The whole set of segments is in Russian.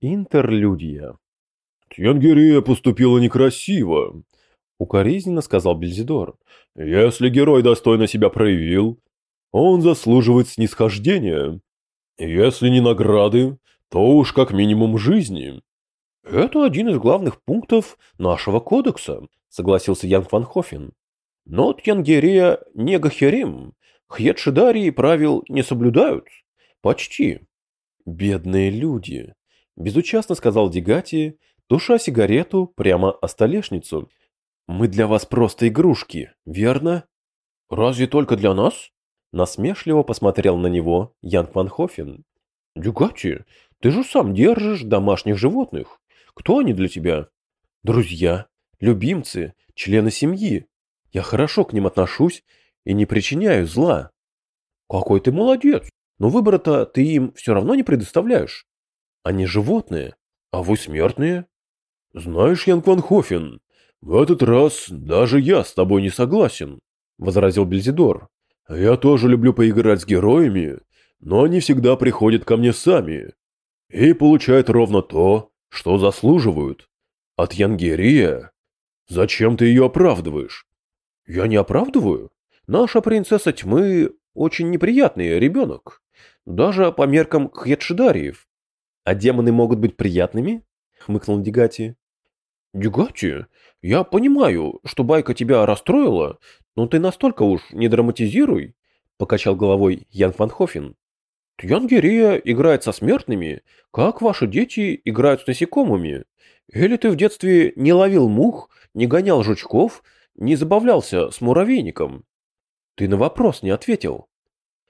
Интерлюдия. «Тьянгерия поступила некрасиво», — укоризненно сказал Бельзидор. «Если герой достойно себя проявил, он заслуживает снисхождения. Если не награды, то уж как минимум жизни». «Это один из главных пунктов нашего кодекса», — согласился Янг Ван Хофен. «Но Тьянгерия не Гахерим. Хьедшидарии правил не соблюдают. Почти». «Бедные люди», — безучастно сказал Дигати, туша сигарету прямо о столешницу. «Мы для вас просто игрушки, верно?» «Разве только для нас?» Насмешливо посмотрел на него Янг Ван Хофен. «Дюгачи, ты же сам держишь домашних животных. Кто они для тебя?» «Друзья, любимцы, члены семьи. Я хорошо к ним отношусь и не причиняю зла». «Какой ты молодец! Но выбора-то ты им все равно не предоставляешь. Они животные, а вы смертные». «Знаешь, Янг Ван Хофен, в этот раз даже я с тобой не согласен», — возразил Бельзидор. «Я тоже люблю поиграть с героями, но они всегда приходят ко мне сами и получают ровно то, что заслуживают. От Янгерия? Зачем ты ее оправдываешь?» «Я не оправдываю. Наша принцесса тьмы очень неприятный ребенок, даже по меркам хедшидариев. А демоны могут быть приятными?» — хмыкнул Дигати. «Дигати, я понимаю, что байка тебя расстроила, но ты настолько уж не драматизируй», — покачал головой Ян Ван Хофен. «Тьянгерия играет со смертными, как ваши дети играют с насекомыми. Или ты в детстве не ловил мух, не гонял жучков, не забавлялся с муравейником?» «Ты на вопрос не ответил».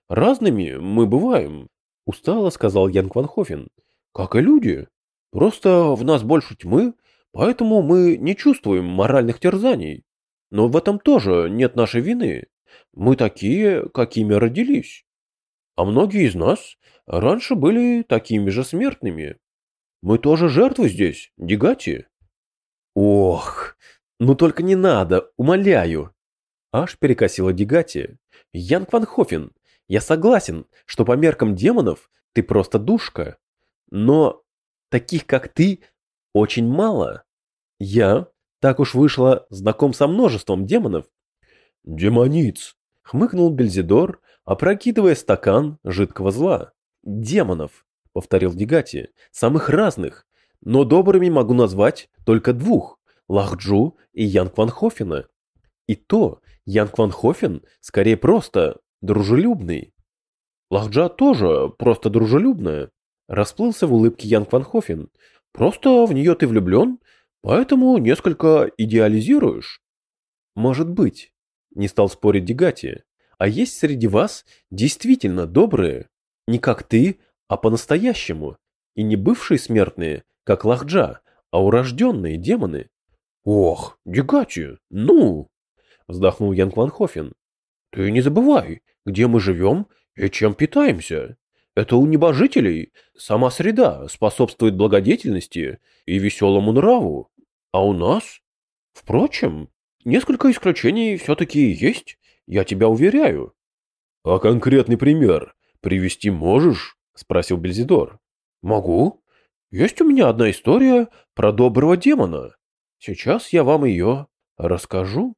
«Разными мы бываем», — устало сказал Ян Ван Хофен. «Как и люди. Просто в нас больше тьмы, поэтому мы не чувствуем моральных терзаний. Но в этом тоже нет нашей вины. Мы такие, какими родились. А многие из нас раньше были такими же смертными. Мы тоже жертвы здесь, Дигати. Ох, ну только не надо, умоляю. Аж перекосила Дигати. Янг Ван Хофен, я согласен, что по меркам демонов ты просто душка. Но таких, как ты, очень мало. Я, так уж вышло, знаком со множеством демонов. Демониц, хмыкнул Бельзидор, опрокидывая стакан жидкого зла. Демонов, повторил Дигати, самых разных, но добрыми могу назвать только двух, Лахджу и Янг Ван Хофена. И то Янг Ван Хофен скорее просто дружелюбный. Лахджа тоже просто дружелюбная. Расплылся в улыбке Янг Ван Хофен. Просто в нее ты влюблен, поэтому несколько идеализируешь. Может быть, не стал спорить Дигати. А есть среди вас действительно добрые, не как ты, а по-настоящему, и не бывшие смертные, как Лахджа, а урожденные демоны. Ох, Дигати, ну! Вздохнул Янг Ван Хофен. Ты не забывай, где мы живем и чем питаемся. Это у небожителей сама среда способствует благодетельности и веселому нраву. А у нас? Впрочем, несколько исключений все-таки есть, я тебя уверяю. — А конкретный пример привести можешь? — спросил Бельзидор. — Могу. Есть у меня одна история про доброго демона. Сейчас я вам ее расскажу.